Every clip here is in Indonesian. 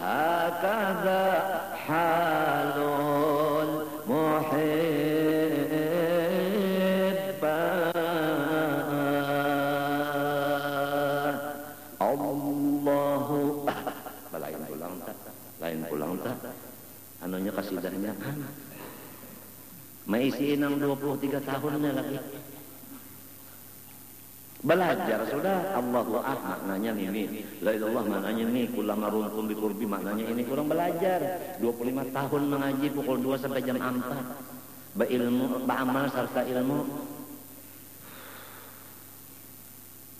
هكذا حال المحب الله lain pulang tak lain pulang tak anunya kasidahnya Maisi enam 23 tahunnya lagi Belajar sudah Allah ah maknanya ini. La ilallah maknanya ini. Kulama rumkum bikurbi maknanya ini. Kurang belajar. 25 tahun mengaji pukul 2 sampai jam 4. Berilmu, beramal serta ilmu.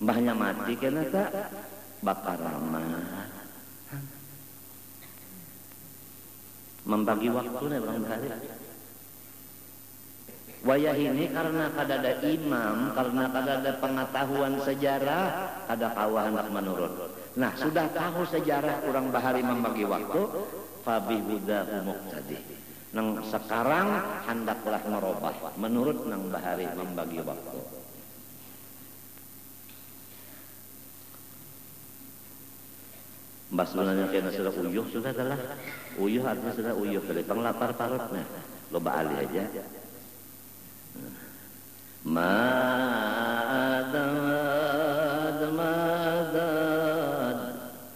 Mbahnya mati kena tak? Bakar ramah. Membagi waktu nih bang hari. Wayah ini karena kada ada imam, karena kada ada pengetahuan sejarah, kada kawah hendak menurut. Nah, sudah tahu sejarah kurang bahari membagi waktu, fabi hudahu muqtadi. Nang sekarang hendaklah merubah menurut nang bahari membagi waktu. Mbak sebenarnya kena sudah uyuh sudah adalah uyuh artinya sudah uyuh dari penglapar parutnya. Loba ali aja. Madad, madad.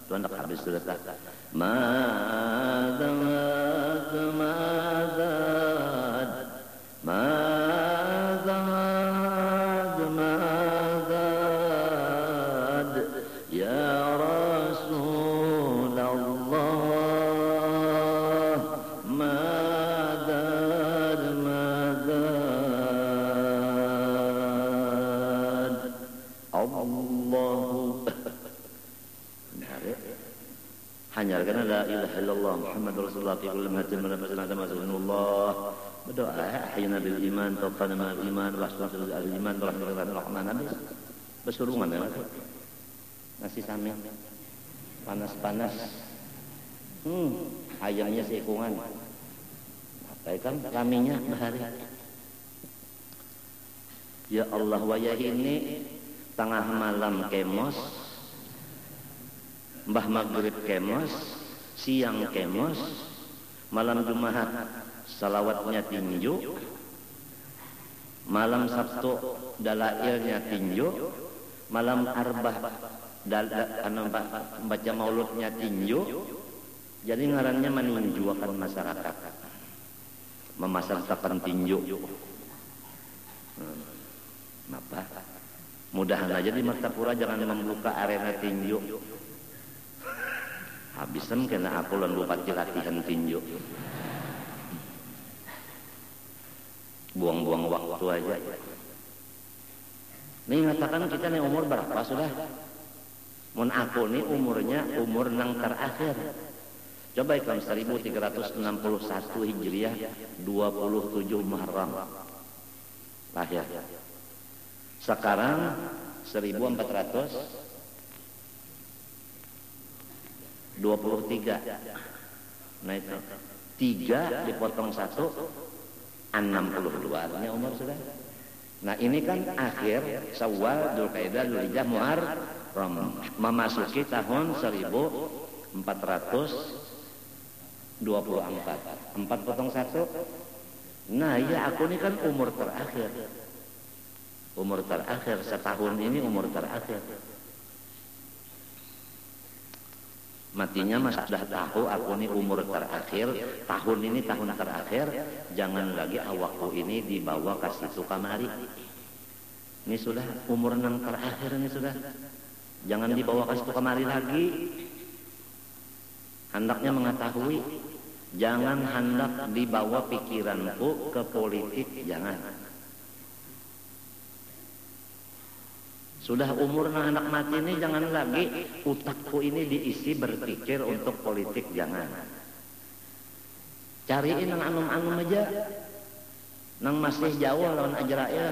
Tuan nak habis sudah tak? Madad. Hanya karena la ilaha illallah Muhammad Rasulullah fi kulli mahatin min nafsin adam Allah berdoa ahyana bil iman tawfana mal iman wasna al iman rahmatan rahman habis bersurungan ya. Nasi samin panas-panas. Hmm ayamnya seikungan. Apa kan raminya bahari. Ya Allah wayah ini tengah malam kemos Mbah Maghrib kemos, siang kemos, malam Jumat salawatnya tinju, malam Sabtu dalailnya tinju, malam Arbah dal, anu, baca mauludnya tinju, jadi ngarannya meninju akan masyarakat, memasarkan tinju. Hmm. Apa? Mudahan aja di Martapura jangan membuka arena tinju habisan kena aku lan bupati latihan tinju buang-buang waktu aja. Ini mengatakan kita nih umur berapa sudah? Mun aku nih umurnya umur nang terakhir. Coba iklan 1361 hijriah 27 Muharram. Lahir. Sekarang 1400 23 nah itu. Tiga dipotong satu 62 artinya umur sudah. Nah ini kan akhir Syawal Dzulqa'dah Dzulhijjah Muharram. Memasuki tahun 1424 empat potong satu. Nah iya aku ini kan umur terakhir. Umur terakhir. Setahun ini umur terakhir Matinya mas sudah tahu aku ini umur terakhir, tahun ini tahun terakhir, jangan lagi awakku ini dibawa ke situ kamari. Ini sudah umur yang terakhir ini sudah. Jangan dibawa ke situ kamari lagi. Hendaknya mengetahui, jangan hendak dibawa pikiranku ke politik, jangan. Sudah umur anak mati ini jangan lagi utakku ini diisi berpikir untuk politik jangan. Cariin yang anum-anum aja. Nang masih jauh lawan Ajrail.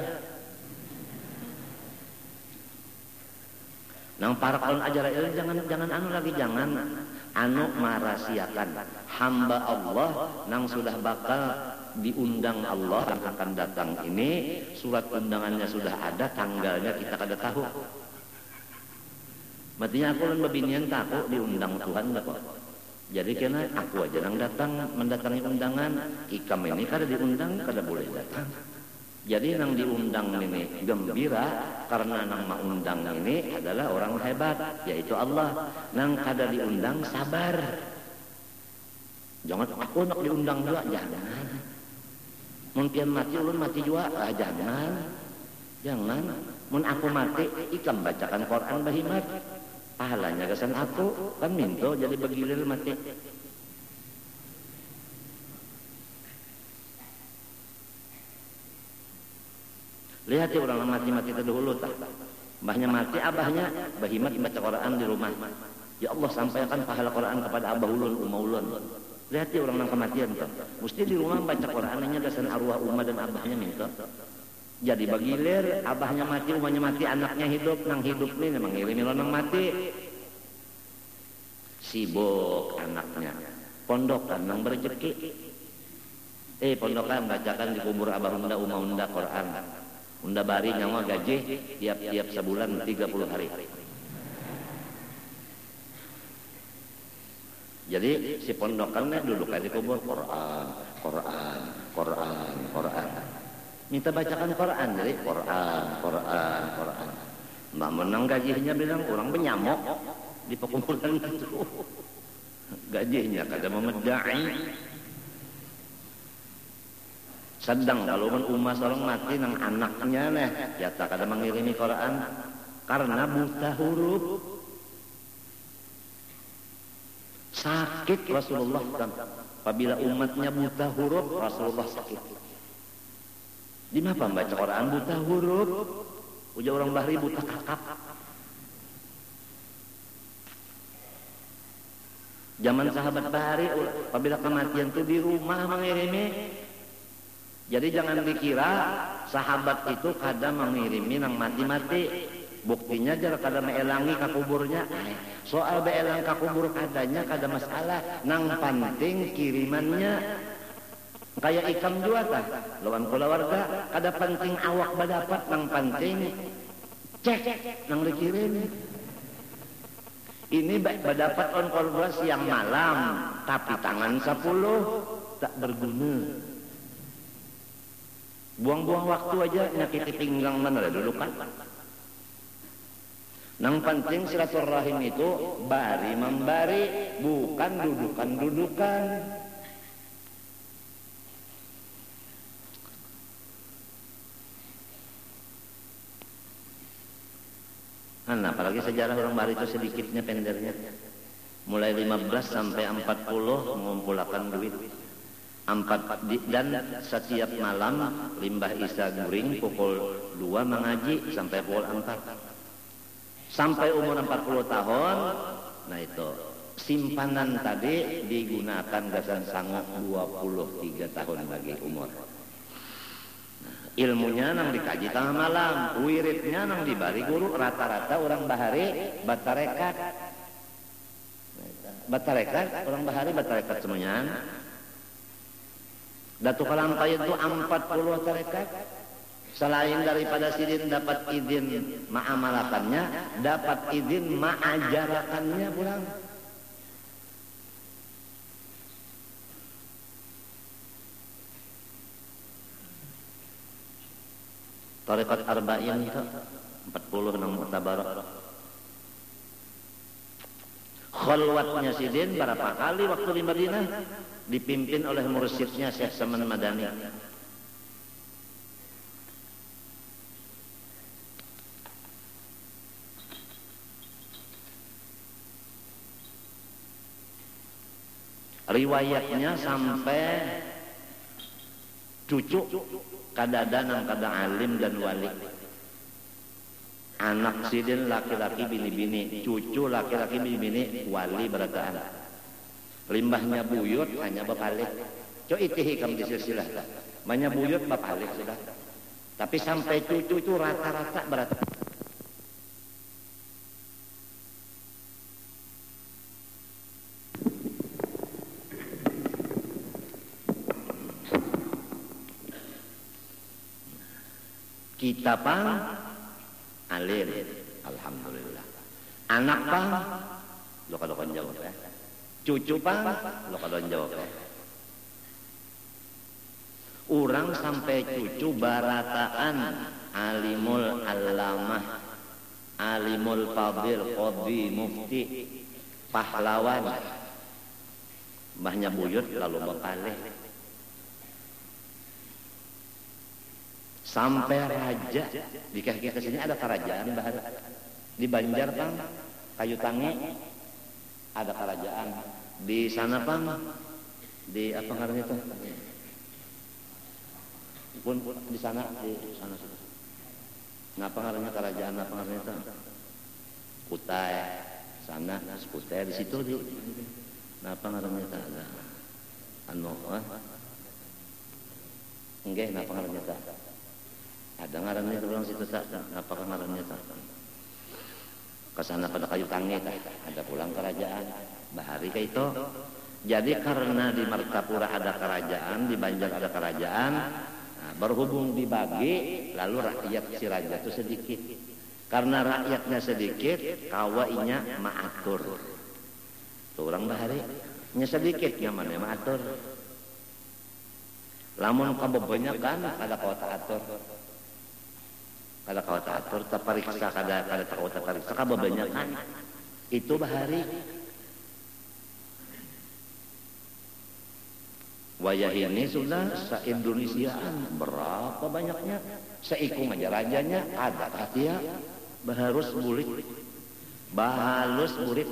Nang para lawan Ajrail jangan jangan anu lagi jangan anu merahasiakan hamba Allah nang sudah bakal diundang Allah yang akan datang ini surat undangannya sudah ada tanggalnya kita kada tahu matinya aku lan babinian aku diundang Tuhan kok jadi kena aku aja yang datang mendatangi undangan ikam ini kada diundang kada boleh datang jadi nang diundang ini gembira karena nang undang ini adalah orang hebat yaitu Allah. Nang kada diundang sabar. Jangan aku nak diundang juga jangan. Mungkin mati ulun mati juga ah, jangan. Jangan. Mun aku mati ikam bacakan Quran bahimat. Pahalanya kesan aku kan minto jadi begilir mati. Lihat ya orang mati-mati terdahulu tak. Mbahnya mati, abahnya bahimat baca Quran di rumah. Ya Allah sampaikan pahala Quran kepada abah ulun, umah ulun. Lihat ya orang yang kematian tuh. Mesti di rumah baca Qurannya dasar arwah umah dan abahnya minta. Jadi bagilir, abahnya mati, umahnya mati, anaknya hidup, nang hidup nih memang ngirimin orang mati. Sibuk anaknya. Pondokan nang berjeki. Eh pondokan bacakan di kubur abah unda, umah unda Quran. Unda bari nyawa gaji tiap-tiap sebulan 30 hari. Jadi si pondokannya duduk di kubur Quran, Quran, Quran, Quran. Minta bacakan Quran, jadi Quran, Quran, Quran. Mbak menang gajinya bilang orang benyamok di perkumpulan itu. Gajinya kada memedai sedang kalau pun umat orang mati nang anaknya nih, ya tak ada mengirimi Quran karena buta huruf. Sakit Rasulullah kan. Apabila umatnya buta huruf, Rasulullah sakit. Di mana membaca Quran buta huruf? Ujar orang Bahri buta kakak. Zaman sahabat Bahari, apabila kematian itu di rumah mengirimi jadi jangan dikira sahabat itu kadang mengirimi nang mati-mati. Buktinya jangan kadang meelangi ke kuburnya. Soal beelang ke kubur kadanya kada masalah. Nang penting kirimannya. Kayak ikam juga tak. Lawan keluarga kada penting awak badapat nang penting cek nang dikirim. Ini berdapat on kolaborasi yang malam, tapi tangan sepuluh tak berguna. Buang-buang waktu aja nyakiti pinggang mana dulu kan. Nang penting silaturahim itu bari membari bukan dudukan-dudukan. Nah, apalagi sejarah orang bari itu sedikitnya pendernya. Mulai 15 sampai 40 mengumpulkan duit empat dan setiap malam limbah Isa Guring pukul 2 mengaji sampai pukul 4 sampai umur 40 tahun nah itu simpanan tadi digunakan gasan sangat 23 tahun lagi umur. Nah, ilmunya nang dikaji tengah malam wiridnya nang dibari guru rata-rata orang bahari batarekat batarekat orang bahari batarekat semuanya. Datu Kalampai itu 40 tarekat. Selain daripada sidin dapat izin ma'amalakannya, dapat izin ma'ajarakannya pulang. Tarekat Arba'in itu 40 nang mutabarak. Khalwatnya sidin berapa kali waktu di Madinah? dipimpin oleh mursyidnya Syekh Saman Madani. Riwayatnya sampai cucu kadadanan kada alim dan wali. Anak sidin laki-laki bini-bini, cucu laki-laki bini-bini, wali berataan. Limbahnya buyut hanya bapalik. Co itihi kam di silsilah. Banyak buyut bapalik sudah. Tapi sampai cucu itu rata-rata berat pang alim. Alhamdulillah. Anak pang lo kalau kan jawab ya cucu pang lo kalau jawab ya orang sampai cucu barataan. Alimul alamah alimul fadil qadhi mufti. Pahlawan. Mbahnya buyut lalu bapaleh sampai raja. Di kaki ke sini ada kerajaan bahar di Banjar pang kayu tangi ada kerajaan. Di sana pang di apa namanya itu? Pun di sana di sana ngapa ngarannya kerajaan apa ngarannya itu? Kutai sana kutai di situ di ngapa ngarannya itu? Ada anu ah enggak ngapa ngarannya itu ada ngarannya orang situ tak ngapa ngarannya itu ke sana pada kayu tangi tak ada pulang kerajaan bahari kayak itu jadi karena di Martapura ada kerajaan di Banjar ada kerajaan Nah, berhubung dibagi, lalu rakyat si raja itu sedikit. Karena rakyatnya sedikit, kawainya maatur. Tuh orang bahari, nya sedikit nyaman ya maatur. Lamun kan ada kota atur. Kada kota atur, tapariksa kada kada kota pariksa kan Itu bahari Wayah ini sudah se-Indonesiaan. Berapa banyaknya? Seikung aja rajanya. Ada katia. Baharus bulit. Bahalus bulit.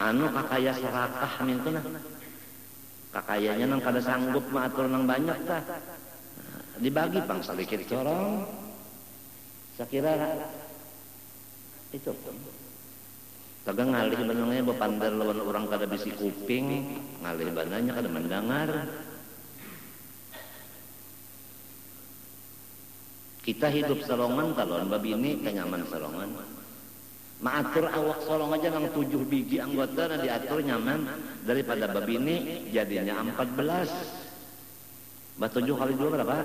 Anu kakaya serakah mintuna. Kakayanya nang kada sanggup maatur nang banyak ta. Dibagi pang sedikit corong. Sakira itu Kagak ngalih benangnya bepandar lawan orang kada bisi kuping, ngalih bananya kada mendengar. Kita hidup salongan kalau babi ini kenyaman salongan. Maatur awak solong aja nang tujuh biji anggota nah diatur nyaman daripada babi ini jadinya empat belas. tujuh kali dua berapa?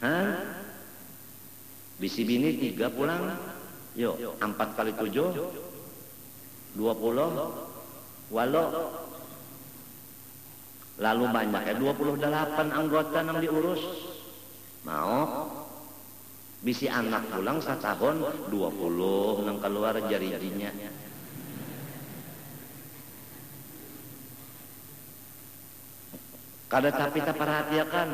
Hah? Bisi bini tiga pulang Yuk, empat kali tujuh, dua puluh, walau lalu banyak ya dua puluh delapan anggota yang diurus. Mau bisi anak pulang setahun 20 nang keluar jari-jarinya kada tapi tak perhatikan.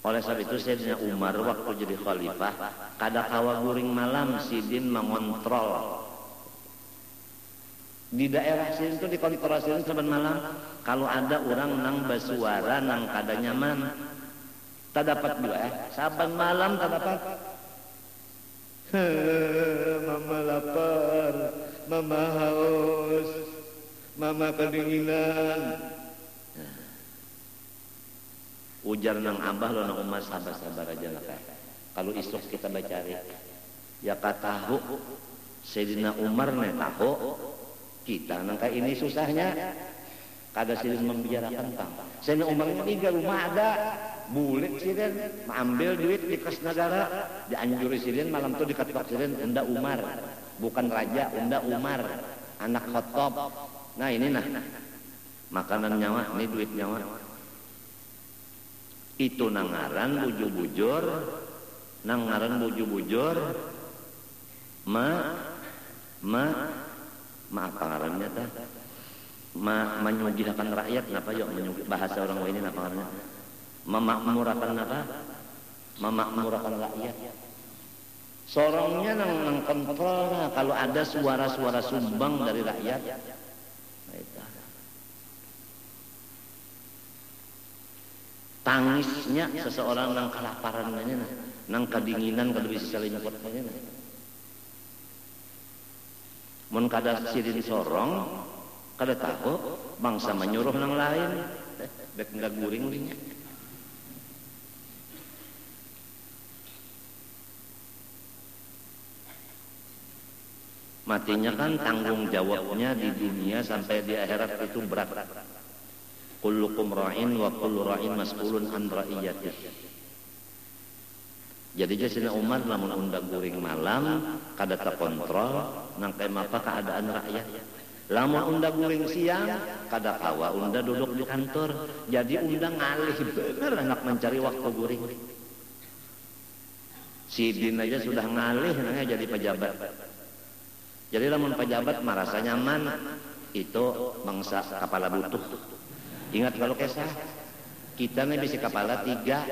Oleh sebab itu Sayyidina Umar waktu jadi khalifah kada kawa guring malam Sidin mengontrol. Di daerah sini itu di kontrol sini saban malam kalau ada orang nang basuara nang kada nyaman tak dapat juga eh. Saban malam tak dapat. Mama lapar mama haus mama kedinginan. Ujar nang abah lo nang umat sabar sabar aja lah kalau isuk kita baca ya katahu Sayyidina Umar nih tahu kita nang kayak ini susahnya. Kada silin membicarakan tang Sayyidina Umar ini tiga rumah ada bulit silin ambil duit di kas negara. Dianjuri silin malam tuh diketok silin unda Umar. Bukan raja unda Umar. Anak khotob nah ini nah. Makanan nyawa ini duit nyawa. Itu nangaran bujur-bujur nangaran bujur-bujur. Ma ma ma apa ngarannya ta ma menyugihakan rakyat napa yuk? Bahasa orang ini napa ngarannya memakmurkan apa? Memakmurkan rakyat. Sorongnya nang, nang kontrol nah, kalau ada suara-suara sumbang dari rakyat. Tangisnya seseorang nang kelaparan ini nang kedinginan kada bisa saling nyekot ini mun kada sirin sorong kada tahu bangsa menyuruh nang lain. Dek enggak guring matinya kan tanggung jawabnya di dunia sampai di akhirat itu berat. Kullukum ra'in wa kullu ra'in mas'ulun an ra'iyatih. Jadi jasina Umar lamun undang guring malam kada kontrol nangkai apa keadaan rakyat. Lamun undang guring siang kada kawa unda duduk di kantor. Jadi undang ngalih bener anak mencari waktu guring. Si Din aja sudah ngalih nangnya jadi pejabat jadi lamun pejabat merasa nyaman itu bangsa kepala butuh ingat kalau kesah kita nih bisa kepala tiga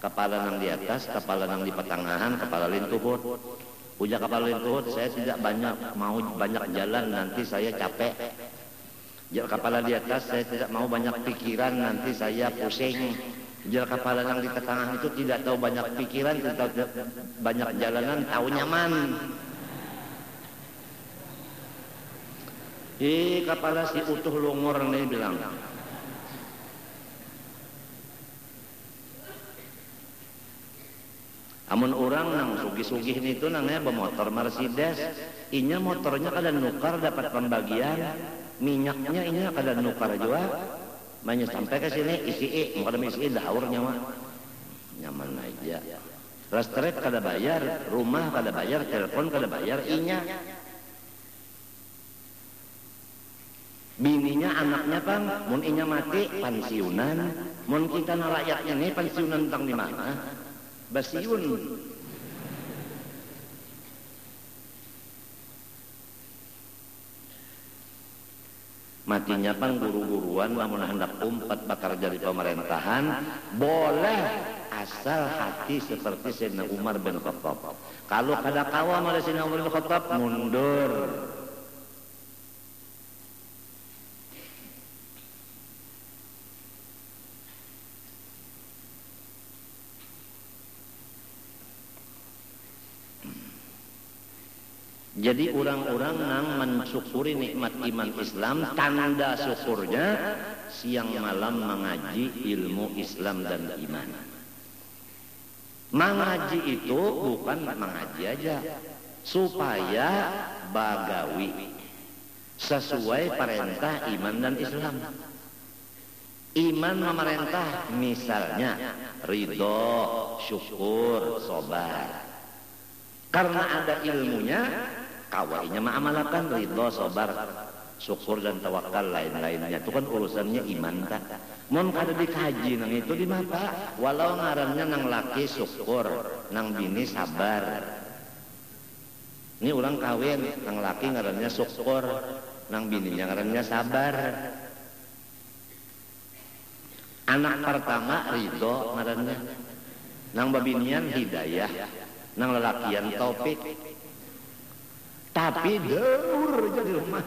kepala nang di atas, kepala nang di pertengahan, kepala lintuhut. Puja kepala lintuhut, saya tidak banyak mau banyak jalan, nanti saya capek. Kepala di atas, saya tidak mau banyak pikiran, nanti saya pusing. Jal kepala nang di pertengahan itu tidak tahu banyak pikiran, tidak tahu banyak jalanan, tahu nyaman. Ih, kepala si utuh lungor nih bilang, Amun orang nang sugih-sugih itu nangnya bermotor Mercedes, inya motornya kada nukar dapat pembagian, minyaknya inya kada nukar juga. Banyak sampai ke sini isi i, mau kada isi daur nyawa. Nyaman aja. Listrik kada bayar, rumah kada bayar, telepon kada bayar, inya. Bininya anaknya kan, mun inya mati pensiunan, mun kita rakyatnya pensiunan tentang di mana? Basiun. Matinya pang guru-guruan lamun hendak umpat bakar jadi pemerintahan boleh asal hati seperti Sayyidina Umar bin Khattab. Kalau kada kawa malah Sayyidina Umar bin Khattab mundur. Jadi orang-orang yang mensyukuri nikmat iman Islam, tanda syukurnya siang malam mengaji ilmu Islam dan iman. Mengaji itu bukan mengaji aja, supaya bagawi sesuai perintah iman dan Islam. Iman memerintah misalnya ridho, syukur, sobar. Karena ada ilmunya, kawainya mengamalkan ridho sabar syukur dan tawakal lain-lainnya. Itu kan urusannya iman tak mon kada dikaji nang itu di mata walau ngarannya nang laki syukur nang bini sabar. Ini orang kawin nang laki ngarannya syukur nang bininya ngarannya sabar. Anak pertama ridho ngarannya. Nang babinian hidayah nang lelakian topik tapi daur jadi rumah.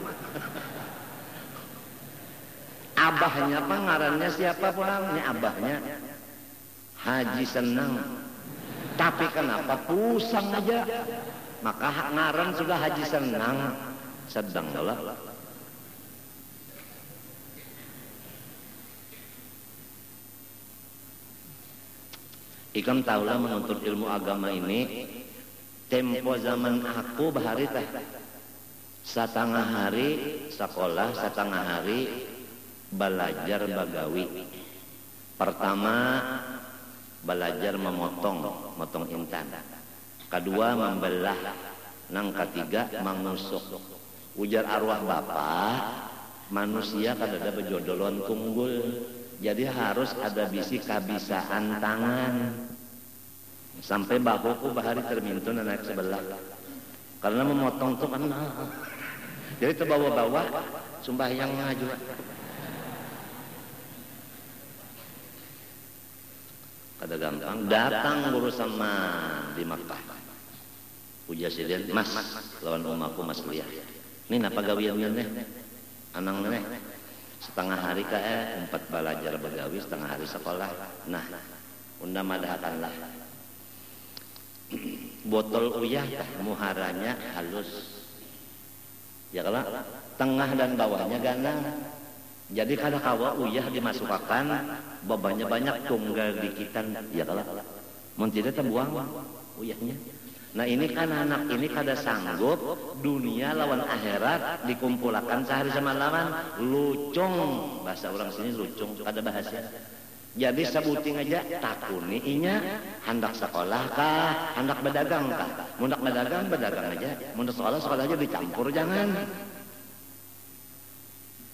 Abahnya pengarannya siapa pulangnya abahnya. Haji senang. Tapi kenapa pusang aja? Maka ngaran sudah haji senang. Sedang lah Ikam tahulah menuntut ilmu agama ini tempo zaman aku bahari teh. Setengah hari sekolah setengah hari belajar bagawi. Pertama belajar memotong motong intan. Kedua membelah. Nang ketiga mengusuk ujar arwah bapak manusia kadada bejodolon tunggul jadi harus ada bisi kabisaan tangan sampai bahuku bahari termintun naik sebelah. Karena memotong tuh kan jadi terbawa-bawa sumpah yang ngaju kada gampang. Datang guru sama di Makkah. Uja sidin mas lawan umaku mas liah ini napa gawian nih anang nih setengah hari kae empat belajar begawi setengah hari sekolah. Nah undang madahkanlah botol uyah muharanya halus. Ya kalau tengah dan bawahnya ganang jadi kalau kawa uyah dimasukkan bobanya banyak tunggal dikitan. Ya kalau mau tidak terbuang uyahnya. Nah ini kan anak ini kada sanggup dunia lawan akhirat dikumpulkan sehari semalaman. Lucung bahasa orang sini lucung kada bahasa jadi sebuting aja takuni inya. Hendak sekolah kah? Hendak berdagang kah? Hendak berdagang berdagang aja. Hendak sekolah sekolah aja dicampur jangan.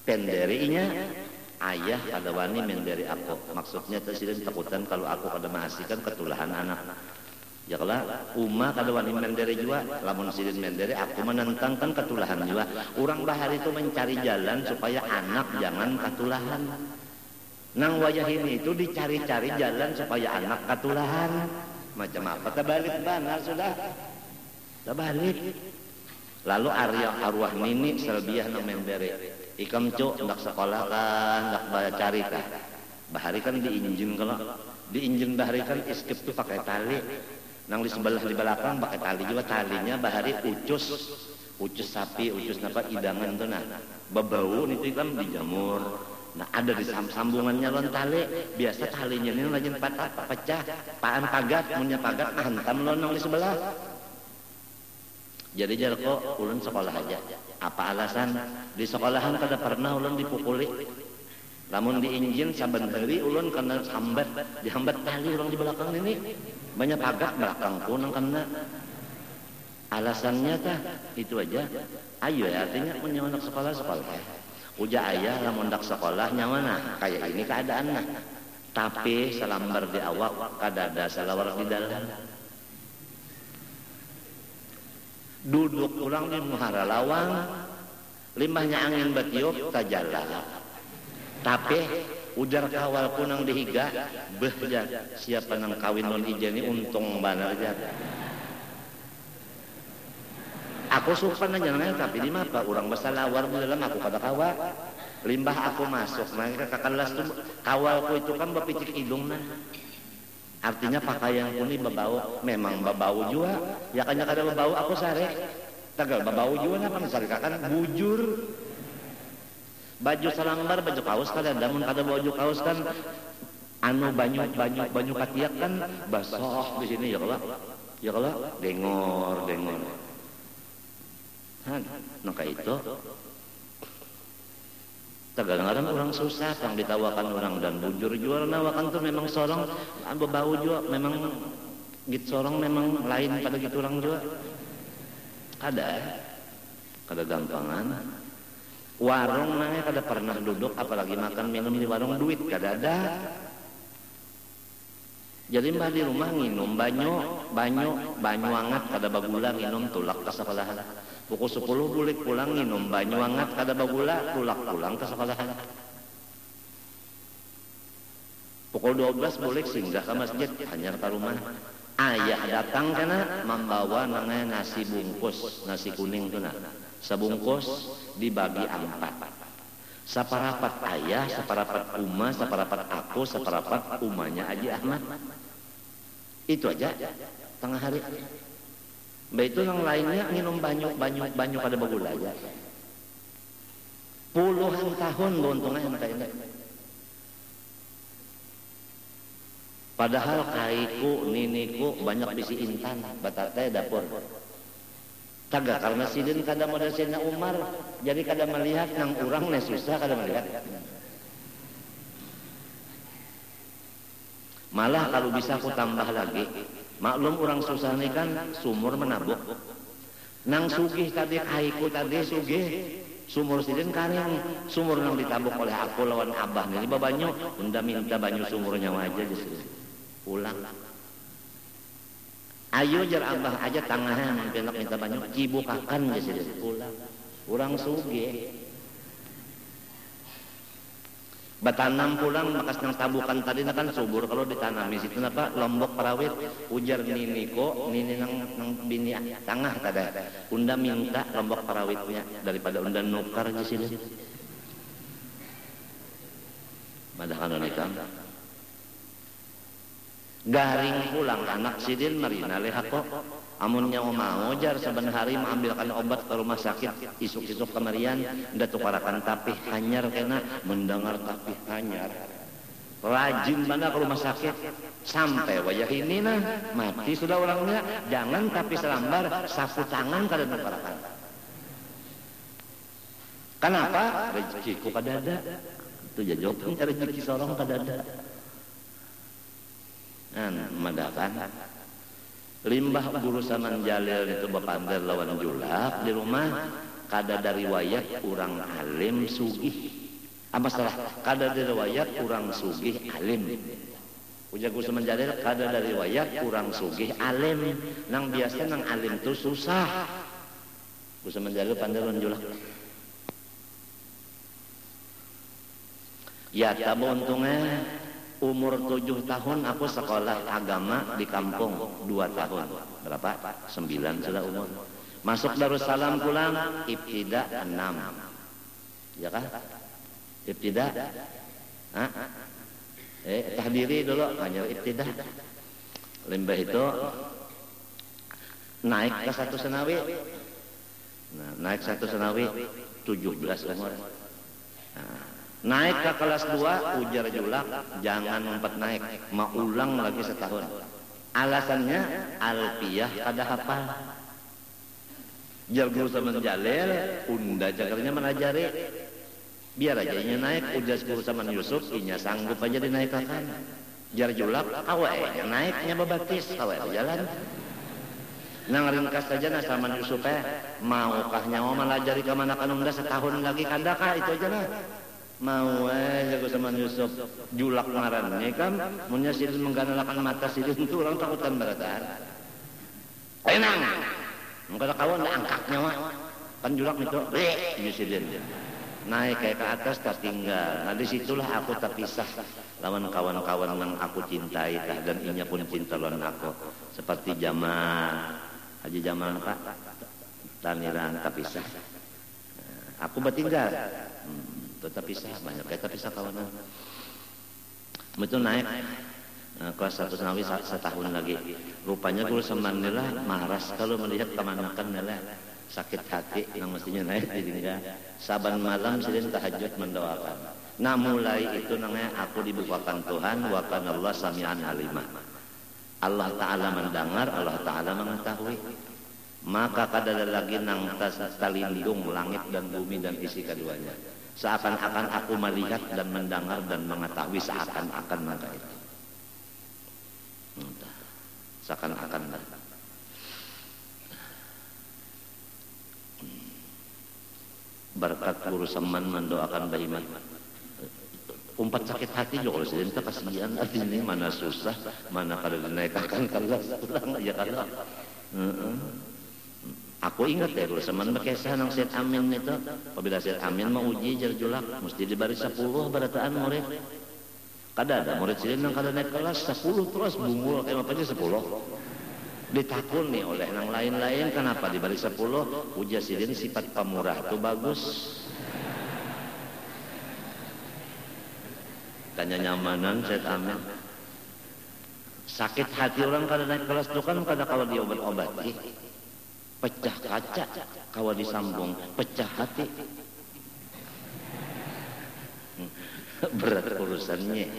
Penderi inya ayah kada wani menderi aku. Maksudnya tersidin takutan kalau aku kada mahasikan ketulahan anak. Ya kalau umma kada wani mendere juga lamun sidin mendere aku menentangkan ketulahan juga orang bahar itu mencari jalan supaya anak jangan ketulahan nang wajah ini itu dicari-cari jalan supaya anak ketulahan macam apa? Terbalik benar sudah. Terbalik. Lalu arya arwah nini selbiah nang mendere ikam cuk ndak sekolah kan ndak cari kah? Bahari kan diinjin kalau diinjin bahari kan iskip tuh pakai tali. Nang di sebelah di belakang pakai tali juga. Talinya bahari ucus. Ucus sapi ucus apa? Idangan tuh nah. Bebau itu kan dijamur nah ada di sambungannya lon tali biasa talinya ini lagi patah pecah. Paan pagat punya pagat hantam lon di sebelah. Jadi jar kok ulun sekolah aja. Apa alasan? Di sekolahan kada pernah ulun dipukuli. Namun diinjin saben hari ulun kena sambat dihambat tali orang di belakang ini. Banyak pagar belakang kunang karena alasannya tah itu aja. Ayo ya artinya punya anak sekolah sekolah Uja ayah lamundak sekolah nyawana kayak ini keadaan nah. Tapi selambar di awak kadada salawar di dalam. Duduk ulang di muhara lawang, limahnya angin betiup tajala. Tapi ujar kawal kunang dihiga, behja siapa nang kawin non ijeni untung banar jatuh. Aku suka nanya nanya tapi di apa orang besar lawar di dalam aku pada kawa. Limbah aku masuk mereka kakalas tuh kawalku itu kan berpicik hidung nah artinya pakaian ini berbau memang berbau juga ya kan ada berbau aku sare. Tagal berbau juga nah kan kakak bujur. Baju salambar baju kaos kan ada mun kada baju kaos kan. Anu banyu banyu banyu katiak kan basah di sini ya kalau ya kalau dengor dengor maka itu. Kadang-kadang orang susah yang ditawakan orang dan bujur jual. Nawakan tuh memang sorong bau juga memang gitu sorong memang lain pada gitu orang juga ada kada gampangan. Warung nanya kada pernah duduk apalagi makan minum di warung duit kada ada jadi mbah di rumah nginum banyu banyu banyu hangat kada bagula nginum tulak ke sekolah. Pukul 10 bulik pulang nginum banyu hangat kada bagula tulak pulang ke sekolah. Pukul 12 bulik singgah ke masjid hanya ke rumah. Ayah datang karena membawa namanya nasi bungkus nasi kuning tuh nah sebungkus dibagi empat separapat ayah separapat uma separapat aku separapat umanya Aji Ahmad. Itu aja. Tengah hari. Mbak itu yang lainnya minum banyak banyak banyak pada bagula aja puluhan tahun beruntungnya yang kayak Padahal kaiku, niniku banyak bisi intan, batatnya dapur. Taga karena sidin kada modal Sayyidina Umar jadi kada melihat nang urang ne susah kada melihat. Malah kalau bisa aku tambah lagi, maklum orang susah ini kan sumur menabuk. Nang sugih tadi kaiku tadi sugih, sumur sidin kareng, sumur nang ditabuk oleh aku lawan abah ini babanyu, unda minta banyu sumurnya aja justru. Ulang ayo jar abah aja tangahan penak minta banyak cibukakan geus pulang urang suge. Batanam pulang bekas nang tabukan tadi kan subur. Kalau ditanami situ apa lombok perawit. Ujar nini ko nini nang nang bini tangah kada unda minta lombok perawitnya daripada unda nukar di sini. Padahal nikah garing pulang anak sidin marina lehako amunnya mau jar saban hari mengambilkan obat ke rumah sakit. Isuk-isuk kemarian nda tukarakan tapi hanyar kena mendengar tapi hanyar. Rajin mana ke rumah sakit? Sampai wajah ini nah mati sudah orangnya. Jangan tapi selambar sapu tangan kada nukarakan kenapa? Rezekiku kada ada. Itu ya jawabnya rezeki seorang kada ada nah madakan limbah guru saman jalil itu bapander lawan julak di rumah kada dari wayat kurang alim sugih. Apa salah? Kada dari riwayat kurang sugih alim. Ujar gue semenjalil kada dari riwayat kurang sugih alim. Nang biasa nang alim tu susah. Gue semenjalil pandai lunjulak ya tabu untungnya umur tujuh tahun aku sekolah agama di kampung. Dua tahun. Berapa? Sembilan sudah umur. Masuk Darussalam pulang ibtida enam. Ya kan ibtidah Hah? eh tahdiri dulu. Hanya ibtidah limbah itu naik ke satu senawi. Nah, naik satu senawi 17 umur. Nah, naik ke kelas 2 ujar julak jangan empat naik mau ulang lagi setahun. Alasannya alpiyah kada hafal. Jar guru sama jalil unda jagarnya menajari biar aja inya naik ujas guru sama Yusuf inya sanggup aja dinaikkan. Jar julak awalnya naiknya bebatis awal jalan nang ringkas saja nah sama Yusuf eh. Maukah nyawa melajari ke mana kan unda setahun lagi kandaka itu aja lah mau eh jago sama Yusuf julak ini kan punya silin mengganalakan mata silin itu orang takutan berataan tenang mengkata kawan angkat nyawa. Kan julak itu eh silin naik kayak ke atas tertinggal nah di situlah aku terpisah lawan kawan-kawan yang aku cintai dan inya pun cinta lawan aku. Seperti Jamal Haji Jamal pak. Taniran terpisah nah, aku bertinggal tetap pisah banyak kayak terpisah kawan itu naik. Nah, kelas satu senawi setahun lagi. Rupanya guru semanila maras kalau melihat kemanakan nela. Sakit hati yang mestinya naik tinggal saban malam silin tahajud mendoakan. Nah mulai itu namanya aku dibukakan Tuhan wa Allah samian alimah Allah Ta'ala mendengar Allah Ta'ala mengetahui. Maka kadang lagi nang tas talindung langit dan bumi dan isi keduanya seakan-akan aku melihat dan mendengar dan mengetahui seakan-akan maka itu. Seakan-akan berkat guru seman mendoakan Bahiman umpat sakit hati juga kalau sedenta kasihan hati ini mana susah mana kada dinaikkan kalau pulang ya kada aku ingat ya guru seman berkisah nang Syed Amin itu. Apabila Syed Amin mau uji jarjulak mesti dibari 10 barataan murid. Kada ada murid sini nang kada naik kelas 10 terus bungul kayak apa aja 10 ditakuni oleh yang lain-lain kenapa di balik sepuluh? Ujar sidin sifat pemurah itu bagus. Tanya nyamanan saya amin. Sakit hati orang kada naik kelas itu kan kada kalau diobat-obati pecah kaca kalau disambung pecah hati hmm. berat urusannya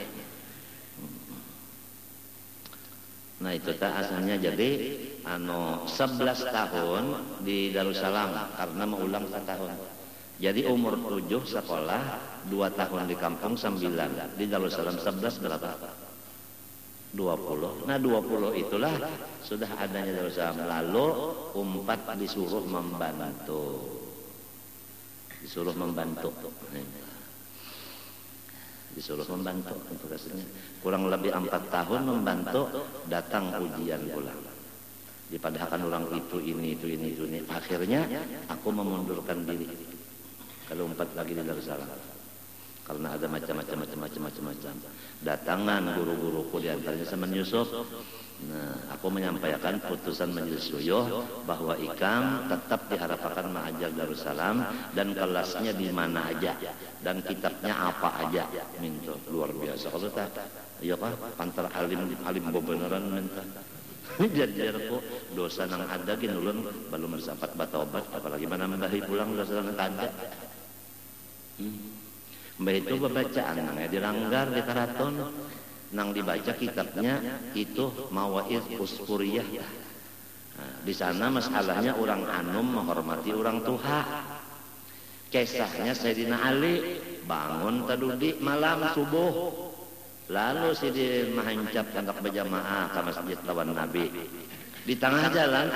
Nah itu tak asalnya jadi ano 11 tahun di Darussalam karena mengulang setahun. Jadi umur 7 sekolah, 2 tahun di kampung 9. Di Darussalam 11 berapa? 20. Nah 20 itulah sudah adanya Darussalam. Lalu umpat disuruh membantu. Disuruh membantu. Disuruh membantu kurang lebih empat tahun membantu datang ujian pula dipadahkan orang itu ini itu ini itu ini akhirnya aku memundurkan diri kalau empat lagi di Darussalam karena ada macam-macam macam-macam macam-macam datangan guru-guruku di antaranya sama Yusuf. Nah, aku menyampaikan putusan majelis syuyuh bahwa ikam tetap diharapkan mengajar Darussalam dan kelasnya di mana aja dan kitabnya apa aja. Minta luar biasa. Kalau tak iya pak pantar alim alim beneran minta. Jadi kok dosa nang ada gini belum bersapat batobat. Apalagi mana mendahi pulang dosa nang ada. Hmm. Mbah itu bacaan nang diranggar di karaton nang dibaca kitabnya itu Mawaiz Usfuriyah. Nah, di sana masalahnya orang anum menghormati orang tua. Kisahnya Sayyidina Ali bangun tadudi malam subuh lalu si dia mahancap tangkap berjamaah ke masjid lawan Nabi di tengah jalan